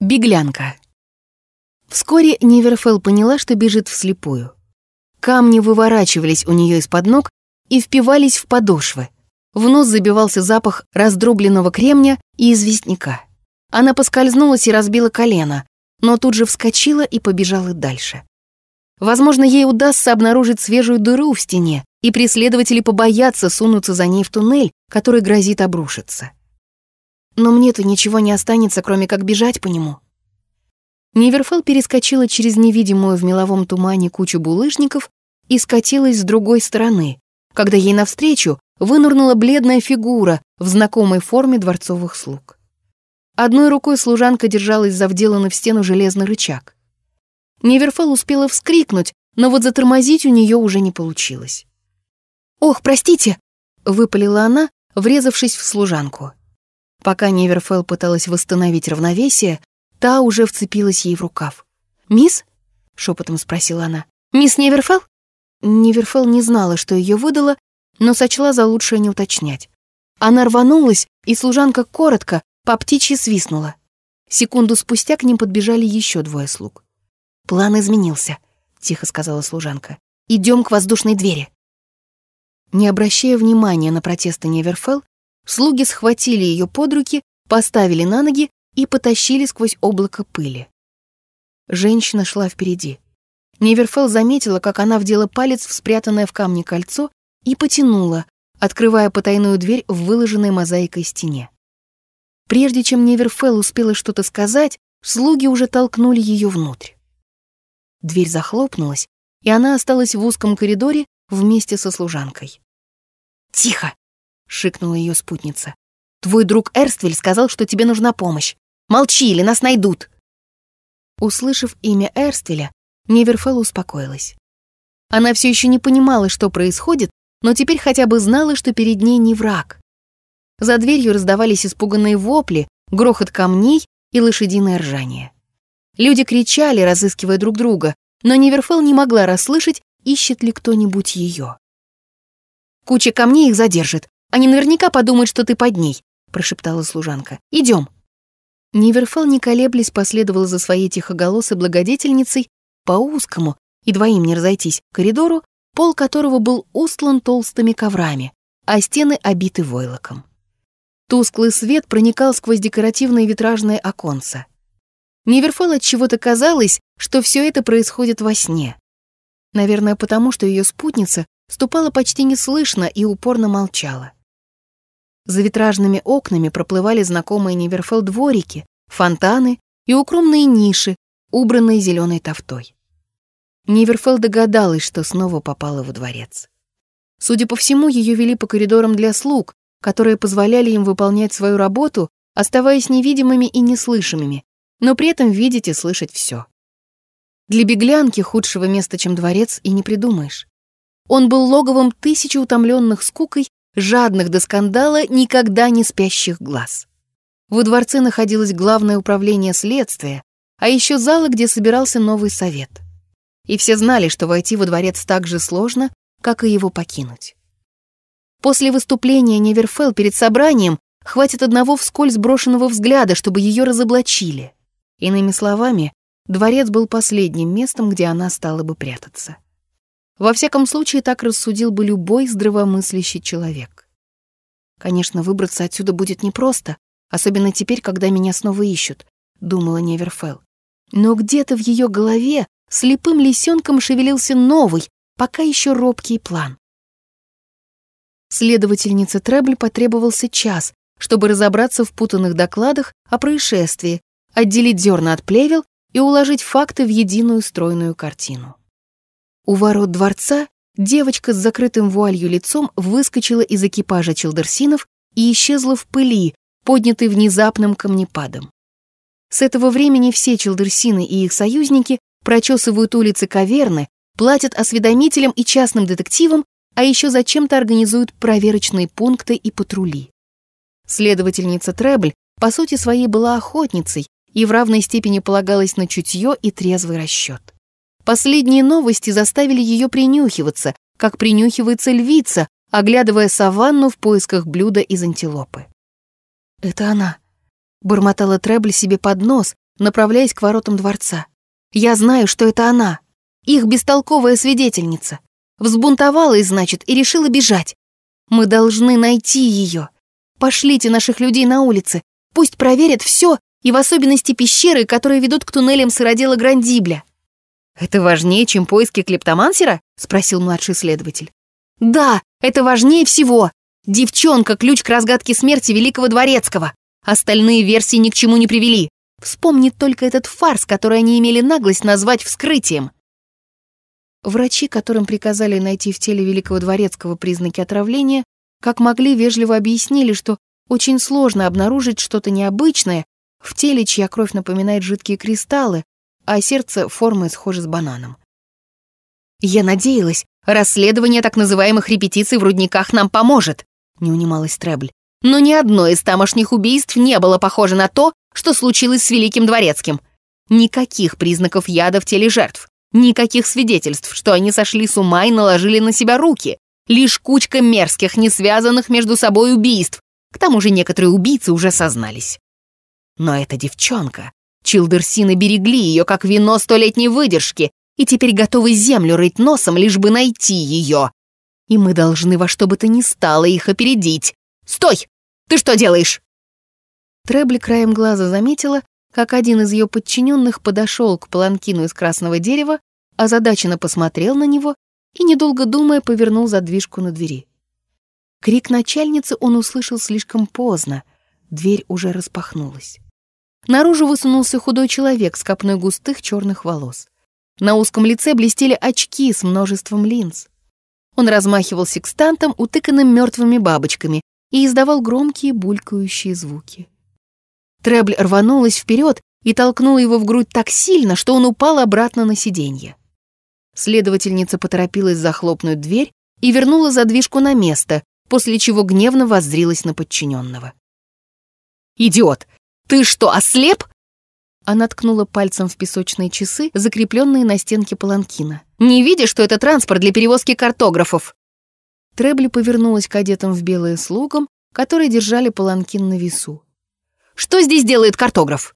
Беглянка. Вскоре Неверфелл поняла, что бежит вслепую. Камни выворачивались у нее из-под ног и впивались в подошвы. В нос забивался запах раздробленного кремня и известняка. Она поскользнулась и разбила колено, но тут же вскочила и побежала дальше. Возможно, ей удастся обнаружить свежую дыру в стене, и преследователи побоятся сунуться за ней в туннель, который грозит обрушиться. Но мне-то ничего не останется, кроме как бежать по нему. Неверфелл перескочила через невидимую в меловом тумане кучу булыжников и скатилась с другой стороны, когда ей навстречу вынырнула бледная фигура в знакомой форме дворцовых слуг. Одной рукой служанка держалась за вделанный в стену железный рычаг. Неверфелл успела вскрикнуть, но вот затормозить у нее уже не получилось. «Ох, простите!» — выпалила она, врезавшись в служанку. Пока Неверфелл пыталась восстановить равновесие, та уже вцепилась ей в рукав. «Мисс?» — шепотом спросила она. «Мисс Неверфелл?» Неверфелл не знала, что ее выдало, но сочла за лучшее не уточнять. Она рванулась, и служанка коротко, по птичьи свистнула. Секунду спустя к ним подбежали еще двое слуг. «План изменился», — тихо сказала служанка. «Идем к воздушной двери». Не обращая внимания на протесты Неверфелл, Слуги схватили ее под руки, поставили на ноги и потащили сквозь облако пыли. Женщина шла впереди. Неверфелл заметила, как она вдела палец в спрятанное в камне кольцо и потянула, открывая потайную дверь в выложенной мозаикой стене. Прежде чем Неверфелл успела что-то сказать, слуги уже толкнули ее внутрь. Дверь захлопнулась, и она осталась в узком коридоре вместе со служанкой. «Тихо!» Шикнула ее спутница. «Твой друг Эрствель сказал, что тебе нужна помощь. Молчи, или нас найдут!» Услышав имя Эрствеля, Неверфелл успокоилась. Она все еще не понимала, что происходит, но теперь хотя бы знала, что перед ней не враг. За дверью раздавались испуганные вопли, грохот камней и лошадиное ржание. Люди кричали, разыскивая друг друга, но Неверфелл не могла расслышать, ищет ли кто-нибудь ее. «Куча камней их задержит, они наверняка подумают, что ты под ней», — прошептала служанка. «Идем». Ниверфел, не колеблясь, последовала за своей тихоголосой благодетельницей по узкому, и двоим не разойтись, коридору, пол которого был устлан толстыми коврами, а стены обиты войлоком. Тусклый свет проникал сквозь декоративные витражные оконца. Ниверфел от чего-то казалось, что все это происходит во сне. Наверное, потому что ее спутница ступала почти неслышно и упорно молчала. За витражными окнами проплывали знакомые Неверфелл дворики, фонтаны и укромные ниши, убранные зеленой тофтой. Неверфелл догадалась, что снова попала во дворец. Судя по всему, ее вели по коридорам для слуг, которые позволяли им выполнять свою работу, оставаясь невидимыми и неслышимыми, но при этом видеть и слышать все. Для беглянки худшего места, чем дворец, и не придумаешь. Он был логовом тысячи утомленных скукой жадных до скандала, никогда не спящих глаз. Во дворце находилось главное управление следствия, а еще залы, где собирался новый совет. И все знали, что войти во дворец так же сложно, как и его покинуть. После выступления Неверфелл перед собранием хватит одного вскользь брошенного взгляда, чтобы ее разоблачили. Иными словами, дворец был последним местом, где она стала бы прятаться. Во всяком случае, так рассудил бы любой здравомыслящий человек. Конечно, выбраться отсюда будет непросто, особенно теперь, когда меня снова ищут, думала Неверфелл. Но где-то в ее голове слепым лисенком шевелился новый, пока еще робкий план. Следовательнице Требль потребовался час, чтобы разобраться в путанных докладах о происшествии, отделить зерна от плевел и уложить факты в единую стройную картину. У ворот дворца девочка с закрытым вуалью лицом выскочила из экипажа челдерсинов и исчезла в пыли, поднятой внезапным камнепадом. С этого времени все челдерсины и их союзники прочесывают улицы каверны, платят осведомителям и частным детективам, а еще зачем-то организуют проверочные пункты и патрули. Следовательница Требль по сути своей была охотницей и в равной степени полагалась на чутье и трезвый расчет. Последние новости заставили ее принюхиваться, как принюхивается львица, оглядывая саванну в поисках блюда из антилопы. «Это она», — бормотала Требль себе под нос, направляясь к воротам дворца. «Я знаю, что это она, их бестолковая свидетельница. Взбунтовалась, значит, и решила бежать. Мы должны найти ее. Пошлите наших людей на улицы, пусть проверят все, и в особенности пещеры, которые ведут к туннелям сыродела Грандибля». «Это важнее, чем поиски клептомансера?» — спросил младший следователь. «Да, это важнее всего. Девчонка — ключ к разгадке смерти Великого Дворецкого. Остальные версии ни к чему не привели. Вспомни только этот фарс, который они имели наглость назвать вскрытием. Врачи, которым приказали найти в теле Великого Дворецкого признаки отравления, как могли, вежливо объяснили, что очень сложно обнаружить что-то необычное в теле, чья кровь напоминает жидкие кристаллы, а сердце формой схоже с бананом. «Я надеялась, расследование так называемых репетиций в рудниках нам поможет», — не унималась Требль. Но ни одно из тамошних убийств не было похоже на то, что случилось с Великим Дворецким. Никаких признаков яда в теле жертв, никаких свидетельств, что они сошли с ума и наложили на себя руки. Лишь кучка мерзких, не связанных между собой убийств. К тому же некоторые убийцы уже сознались. Но эта девчонка, Чилдерсины берегли ее как вино столетней выдержки и теперь готовы землю рыть носом, лишь бы найти ее. И мы должны во что бы то ни стало их опередить. Стой! Ты что делаешь?» Требли краем глаза заметила, как один из ее подчиненных подошел к паланкину из красного дерева, озадаченно посмотрел на него и, недолго думая, повернул задвижку на двери. Крик начальницы он услышал слишком поздно, дверь уже распахнулась. Наружу высунулся худой человек с копной густых черных волос. На узком лице блестели очки с множеством линз. Он размахивал секстантом, утыканным мертвыми бабочками, и издавал громкие булькающие звуки. Требль рванулась вперед и толкнула его в грудь так сильно, что он упал обратно на сиденье. Следовательница поторопилась захлопнуть дверь и вернула задвижку на место, после чего гневно воззрилась на подчиненного. «Идиот! Ты что, ослеп?» Она ткнула пальцем в песочные часы, закрепленные на стенке паланкина. «Не видишь, что это транспорт для перевозки картографов?» Требли повернулась к одетым в белые слугам, которые держали паланкин на весу. «Что здесь делает картограф?»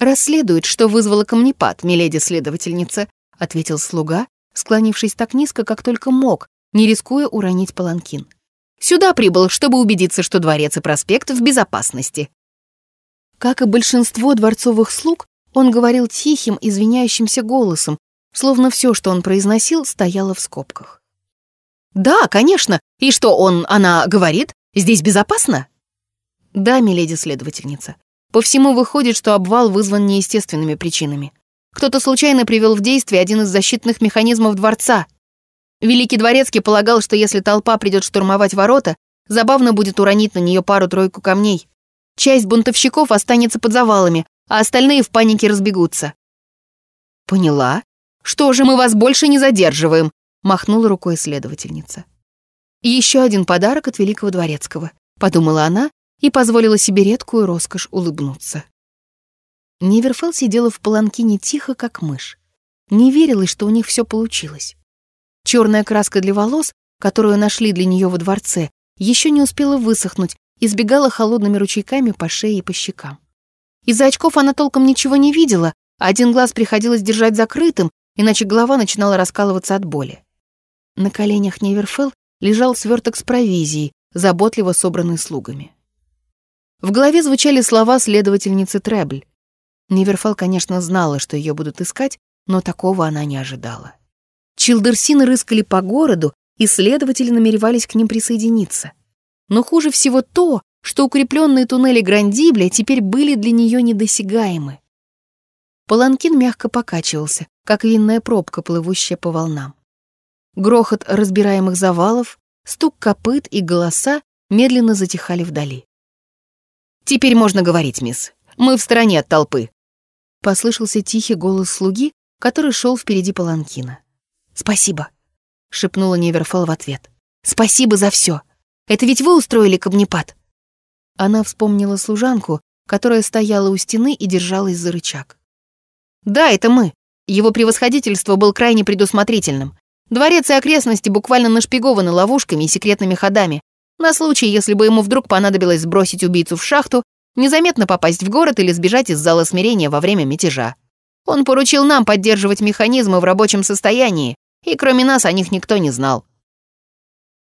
«Расследует, что вызвало камнепад, миледи-следовательница», ответил слуга, склонившись так низко, как только мог, не рискуя уронить паланкин. «Сюда прибыл, чтобы убедиться, что дворец и проспект в безопасности». Как и большинство дворцовых слуг, он говорил тихим, извиняющимся голосом, словно все, что он произносил, стояло в скобках. «Да, конечно. И что, он, она говорит? Здесь безопасно?» «Да, миледи-следовательница. По всему выходит, что обвал вызван неестественными причинами. Кто-то случайно привел в действие один из защитных механизмов дворца. Великий Дворецкий полагал, что если толпа придет штурмовать ворота, забавно будет уронить на нее пару-тройку камней. Часть бунтовщиков останется под завалами, а остальные в панике разбегутся. «Поняла. Что же, мы вас больше не задерживаем махнула рукой следовательница. «Еще один подарок от Великого Дворецкого», — подумала она и позволила себе редкую роскошь улыбнуться. Неверфелл сидела в паланкине тихо, как мышь. Не верилось, что у них все получилось. Черная краска для волос, которую нашли для нее во дворце, еще не успела высохнуть и сбегала холодными ручейками по шее и по щекам. Из-за очков она толком ничего не видела, а один глаз приходилось держать закрытым, иначе голова начинала раскалываться от боли. На коленях Неверфелл лежал сверток с провизией, заботливо собранный слугами. В голове звучали слова следовательницы Требль. Неверфелл, конечно, знала, что ее будут искать, но такого она не ожидала. Чилдерсины рыскали по городу, и следователи намеревались к ним присоединиться. Но хуже всего то, что укрепленные туннели Грандибля теперь были для нее недосягаемы. Паланкин мягко покачивался, как винная пробка, плывущая по волнам. Грохот разбираемых завалов, стук копыт и голоса медленно затихали вдали. «Теперь можно говорить, мисс. Мы в стороне от толпы», — послышался тихий голос слуги, который шел впереди паланкина. «Спасибо», — шепнула Неверфелл в ответ. «Спасибо за все. Это ведь вы устроили камнепад?» Она вспомнила служанку, которая стояла у стены и держалась за рычаг. «Да, это мы. Его превосходительство был крайне предусмотрительным. Дворец и окрестности буквально нашпигованы ловушками и секретными ходами. На случай, если бы ему вдруг понадобилось сбросить убийцу в шахту, незаметно попасть в город или сбежать из зала смирения во время мятежа. Он поручил нам поддерживать механизмы в рабочем состоянии, и кроме нас о них никто не знал.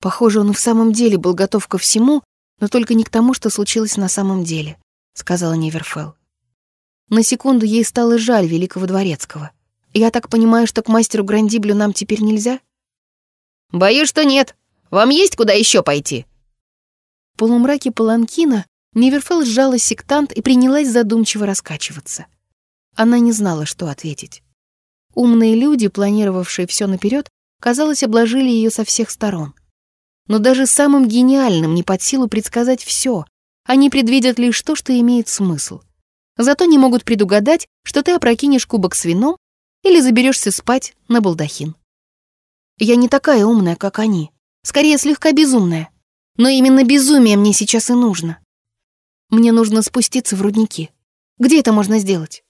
Похоже, он в самом деле был готов ко всему, но только не к тому, что случилось на самом деле, сказала Неверфелл. На секунду ей стало жаль великого дворецкого. Я так понимаю, что к мастеру Грандиблю нам теперь нельзя? Боюсь, что нет. Вам есть куда еще пойти? В полумраке паланкина Неверфелл сжала сектант и принялась задумчиво раскачиваться. Она не знала, что ответить. Умные люди, планировавшие все наперед, казалось, обложили ее со всех сторон. Но даже самым гениальным не под силу предсказать все. Они предвидят лишь то, что имеет смысл. Зато не могут предугадать, что ты опрокинешь кубок с вином или заберешься спать на балдахин. Я не такая умная, как они. Скорее, слегка безумная. Но именно безумие мне сейчас и нужно. Мне нужно спуститься в рудники. Где это можно сделать?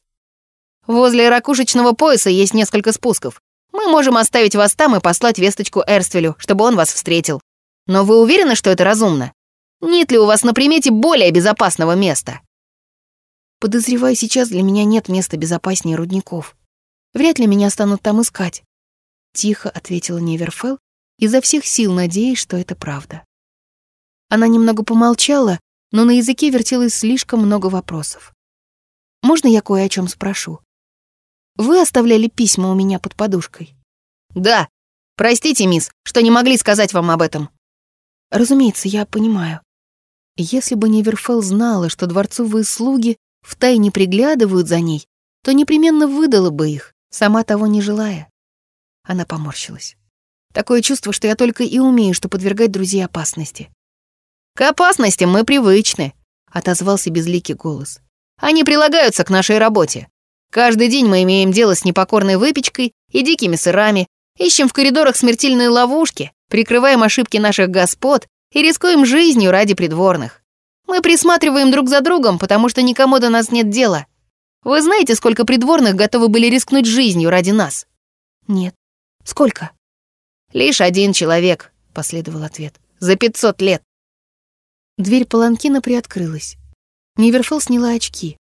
Возле ракушечного пояса есть несколько спусков. Мы можем оставить вас там и послать весточку Эрствелю, чтобы он вас встретил. Но вы уверены, что это разумно? Нет ли у вас на примете более безопасного места? Подозреваю, сейчас для меня нет места безопаснее рудников. Вряд ли меня станут там искать. Тихо ответила Неверфелл, изо всех сил надеясь, что это правда. Она немного помолчала, но на языке вертелось слишком много вопросов. «Можно я кое о чем спрошу? Вы оставляли письма у меня под подушкой?» «Да. Простите, мисс, что не могли сказать вам об этом». «Разумеется, я понимаю. Если бы Неверфелл знала, что дворцовые слуги втайне приглядывают за ней, то непременно выдала бы их, сама того не желая. Она поморщилась. Такое чувство, что я только и умею, что подвергать друзей опасности. «К опасностям мы привычны», — отозвался безликий голос. «Они прилагаются к нашей работе. Каждый день мы имеем дело с непокорной выпечкой и дикими сырами, ищем в коридорах смертельные ловушки, прикрываем ошибки наших господ и рискуем жизнью ради придворных. Мы присматриваем друг за другом, потому что никому до нас нет дела. Вы знаете, сколько придворных готовы были рискнуть жизнью ради нас? Нет. Сколько? Лишь один человек, последовал ответ. За пятьсот лет. Дверь паланкина приоткрылась. Неверфелл сняла очки.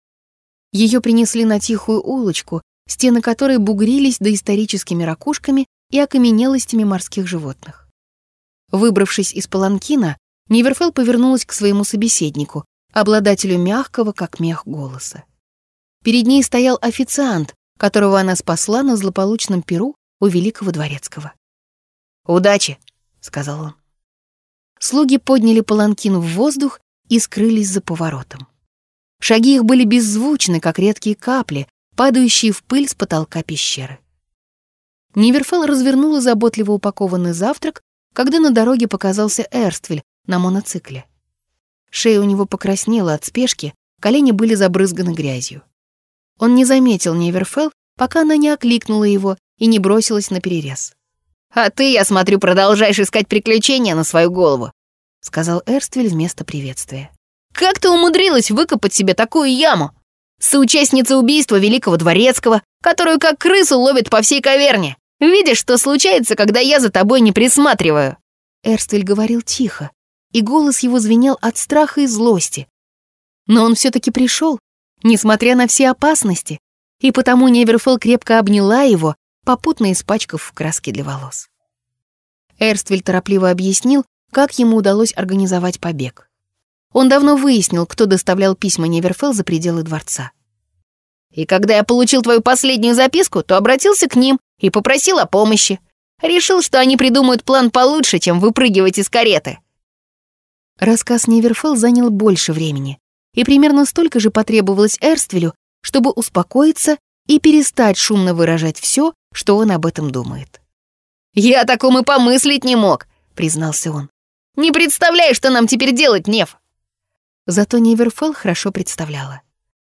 Ее принесли на тихую улочку, стены которой бугрились доисторическими ракушками и окаменелостями морских животных. Выбравшись из паланкина, Неверфелл повернулась к своему собеседнику, обладателю мягкого, как мех, голоса. Перед ней стоял официант, которого она спасла на злополучном перу у великого дворецкого. «Удачи!» — сказал он. Слуги подняли паланкин в воздух и скрылись за поворотом. Шаги их были беззвучны, как редкие капли, падающие в пыль с потолка пещеры. Ниверфелл развернула заботливо упакованный завтрак, когда на дороге показался Эрствель на моноцикле. Шея у него покраснела от спешки, колени были забрызганы грязью. Он не заметил Неверфелл, пока она не окликнула его и не бросилась на перерез. «А ты, я смотрю, продолжаешь искать приключения на свою голову», сказал Эрствель вместо приветствия. «Как ты умудрилась выкопать себе такую яму? Соучастница убийства великого дворецкого, которую как крысу ловит по всей каверне. Видишь, что случается, когда я за тобой не присматриваю?» Эрствель говорил тихо, и голос его звенел от страха и злости. Но он все-таки пришел, несмотря на все опасности, и потому Неверфелл крепко обняла его, попутно испачкав в краске для волос. Эрствель торопливо объяснил, как ему удалось организовать побег. Он давно выяснил, кто доставлял письма Неверфелл за пределы дворца. «И когда я получил твою последнюю записку, то обратился к ним и попросил о помощи. Решил, что они придумают план получше, чем выпрыгивать из кареты. Рассказ Неверфелл занял больше времени, и примерно столько же потребовалось Эрствелю, чтобы успокоиться и перестать шумно выражать все, что он об этом думает. «Я о таком и помыслить не мог», — признался он. «Не представляю, что нам теперь делать, Нев!» Зато Неверфелл хорошо представляла.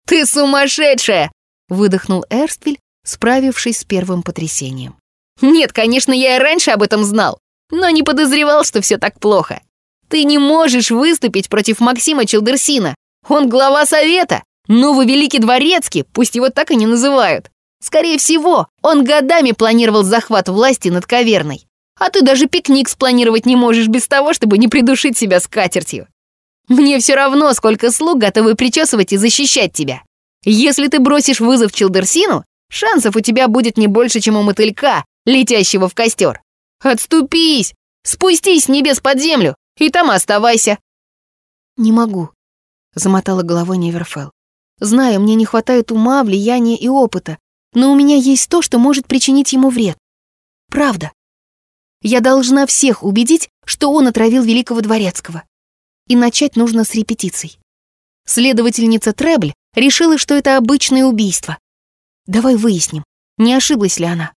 «Ты сумасшедшая!» — выдохнул Эрствель, справившись с первым потрясением. «Нет, конечно, я и раньше об этом знал, но не подозревал, что все так плохо. Ты не можешь выступить против Максима Челдерсина. Он глава совета, новый великий дворецкий, пусть его так и не называют. Скорее всего, он годами планировал захват власти над каверной. А ты даже пикник спланировать не можешь без того, чтобы не придушить себя скатертью. Мне все равно, сколько слуг готовы причесывать и защищать тебя. Если ты бросишь вызов Чилдерсину, шансов у тебя будет не больше, чем у мотылька, летящего в костер. Отступись! Спустись с небес под землю и там оставайся!» «Не могу», — замотала головой Неверфелл. «Знаю, мне не хватает ума, влияния и опыта, но у меня есть то, что может причинить ему вред. Правда. Я должна всех убедить, что он отравил великого дворецкого. И начать нужно с репетиций. Следовательница Требль решила, что это обычное убийство. Давай выясним, не ошиблась ли она.